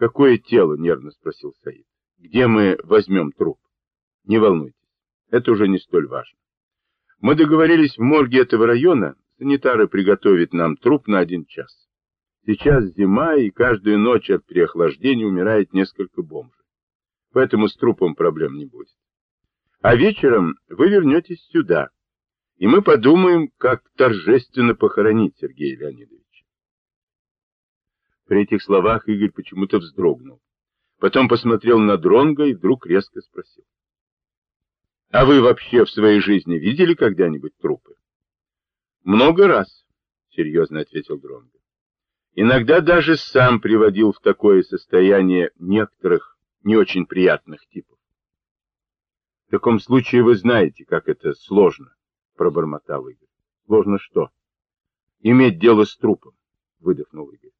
Какое тело? Нервно спросил Саид. Где мы возьмем труп? Не волнуйтесь, это уже не столь важно. Мы договорились в морге этого района санитары приготовить нам труп на один час. Сейчас зима, и каждую ночь от переохлаждения умирает несколько бомжей. Поэтому с трупом проблем не будет. А вечером вы вернетесь сюда, и мы подумаем, как торжественно похоронить Сергея Леонидовича. При этих словах Игорь почему-то вздрогнул. Потом посмотрел на Дронга и вдруг резко спросил. А вы вообще в своей жизни видели когда-нибудь трупы? Много раз, серьезно ответил Дронго. Иногда даже сам приводил в такое состояние некоторых не очень приятных типов. В таком случае вы знаете, как это сложно, пробормотал Игорь. Сложно что? Иметь дело с трупом, выдохнул Игорь.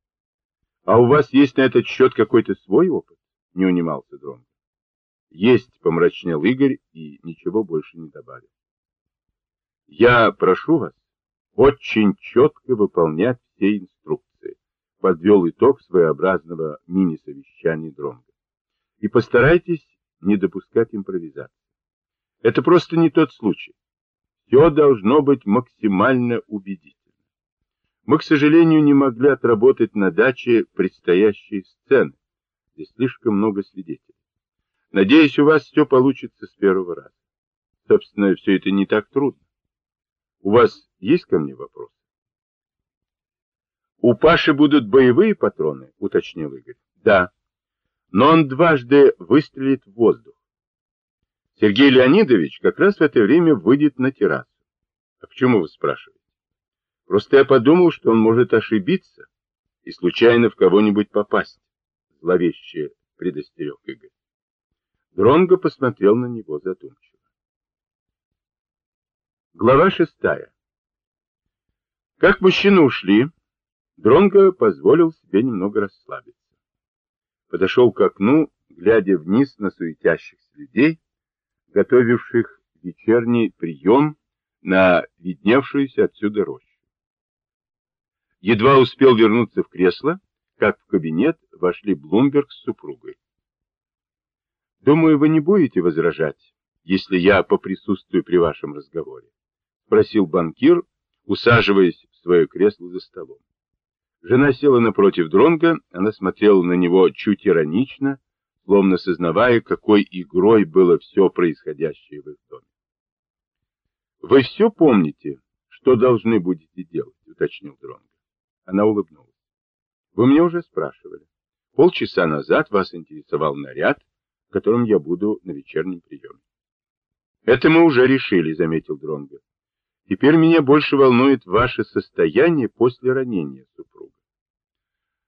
А у вас есть на этот счет какой-то свой опыт? Не унимался Дронго. Есть, помрачнел Игорь и ничего больше не добавил. Я прошу вас очень четко выполнять все инструкции, подвел итог своеобразного мини-совещания Дронга. И постарайтесь не допускать импровизации. Это просто не тот случай. Все должно быть максимально убедительно. Мы, к сожалению, не могли отработать на даче предстоящие сцены. Здесь слишком много свидетелей. Надеюсь, у вас все получится с первого раза. Собственно, все это не так трудно. У вас есть ко мне вопросы? У Паши будут боевые патроны, уточнил Игорь. Да, но он дважды выстрелит в воздух. Сергей Леонидович как раз в это время выйдет на террасу. А почему вы спрашиваете? Просто я подумал, что он может ошибиться и случайно в кого-нибудь попасть. Зловеще предостерег Игорь. Дронго посмотрел на него задумчиво. Глава шестая. Как мужчины ушли, Дронго позволил себе немного расслабиться. Подошел к окну, глядя вниз на суетящихся людей, готовивших вечерний прием на видневшуюся отсюда рощу. Едва успел вернуться в кресло, как в кабинет вошли Блумберг с супругой. Думаю, вы не будете возражать, если я поприсутствую при вашем разговоре, спросил банкир, усаживаясь в свое кресло за столом. Жена села напротив Дронга, она смотрела на него чуть иронично, словно сознавая, какой игрой было все происходящее в их доме. «Вы все помните, что должны будете делать?» — уточнил Дронга. Она улыбнулась. «Вы мне уже спрашивали. Полчаса назад вас интересовал наряд, которым я буду на вечернем приеме. Это мы уже решили, заметил Дронго. Теперь меня больше волнует ваше состояние после ранения супруга.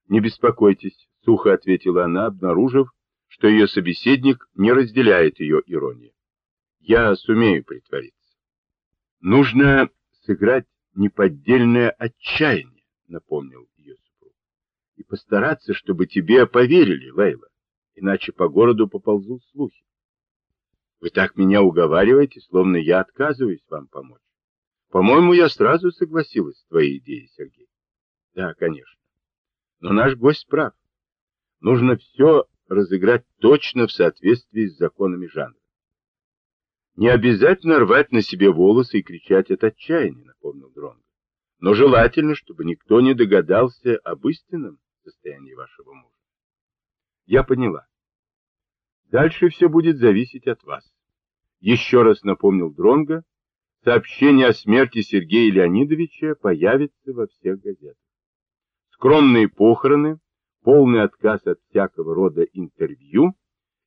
Не беспокойтесь, сухо ответила она, обнаружив, что ее собеседник не разделяет ее иронии. Я сумею притвориться. Нужно сыграть неподдельное отчаяние, напомнил ее супруг. И постараться, чтобы тебе поверили, Лейла иначе по городу поползут слухи. Вы так меня уговариваете, словно я отказываюсь вам помочь. По-моему, я сразу согласилась с твоей идеей, Сергей. Да, конечно. Но наш гость прав. Нужно все разыграть точно в соответствии с законами жанра. Не обязательно рвать на себе волосы и кричать от отчаяния, напомнил Дронго. Но желательно, чтобы никто не догадался об истинном состоянии вашего мужа. Я поняла. Дальше все будет зависеть от вас. Еще раз напомнил Дронга, сообщение о смерти Сергея Леонидовича появится во всех газетах. Скромные похороны, полный отказ от всякого рода интервью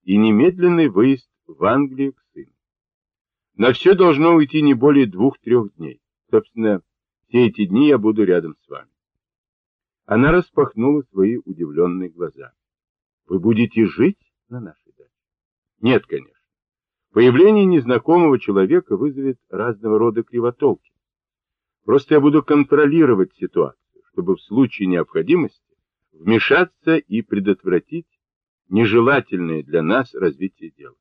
и немедленный выезд в Англию к сыну. На все должно уйти не более двух-трех дней. Собственно, все эти дни я буду рядом с вами. Она распахнула свои удивленные глаза. Вы будете жить на нашей даче? Нет, конечно. Появление незнакомого человека вызовет разного рода кривотолки. Просто я буду контролировать ситуацию, чтобы в случае необходимости вмешаться и предотвратить нежелательное для нас развитие дела.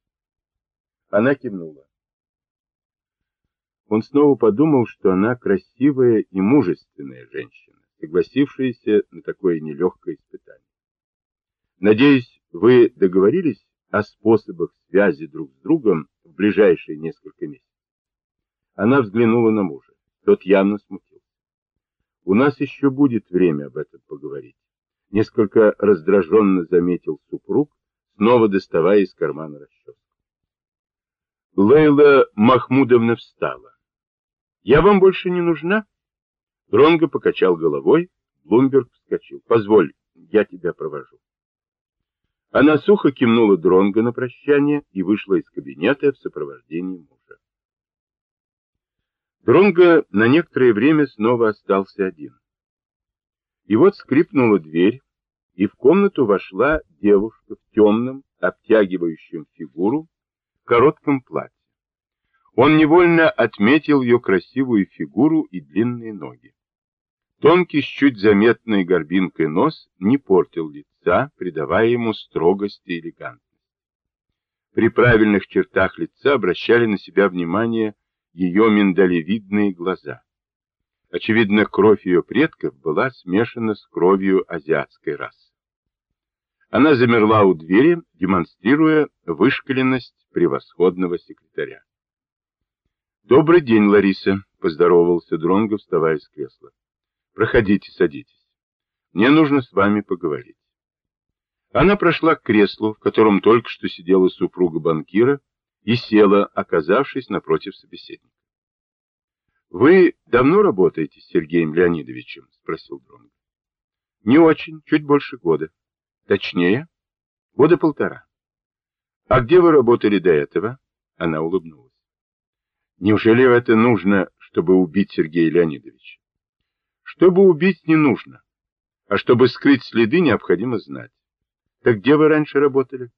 Она кивнула. Он снова подумал, что она красивая и мужественная женщина, согласившаяся на такое нелегкое испытание. Надеюсь, вы договорились о способах связи друг с другом в ближайшие несколько месяцев. Она взглянула на мужа. Тот явно смутился. У нас еще будет время об этом поговорить. Несколько раздраженно заметил супруг, снова доставая из кармана расческу. Лейла Махмудовна встала. «Я вам больше не нужна?» Дронго покачал головой, Блумберг вскочил. «Позволь, я тебя провожу». Она сухо кивнула Дронго на прощание и вышла из кабинета в сопровождении мужа. Дронго на некоторое время снова остался один. И вот скрипнула дверь, и в комнату вошла девушка в темном, обтягивающем фигуру, коротком платье. Он невольно отметил ее красивую фигуру и длинные ноги. Тонкий с чуть заметной горбинкой нос не портил лица, придавая ему строгость и элегантность. При правильных чертах лица обращали на себя внимание ее миндалевидные глаза. Очевидно, кровь ее предков была смешана с кровью азиатской расы. Она замерла у двери, демонстрируя вышкаленность превосходного секретаря. «Добрый день, Лариса», — поздоровался Дронго, вставая с кресла. «Проходите, садитесь. Мне нужно с вами поговорить». Она прошла к креслу, в котором только что сидела супруга банкира, и села, оказавшись напротив собеседника. «Вы давно работаете с Сергеем Леонидовичем?» — спросил Дронго. «Не очень, чуть больше года. Точнее, года полтора. А где вы работали до этого? Она улыбнулась. Неужели это нужно, чтобы убить Сергея Леонидовича? Чтобы убить не нужно, а чтобы скрыть следы, необходимо знать. Так где вы раньше работали?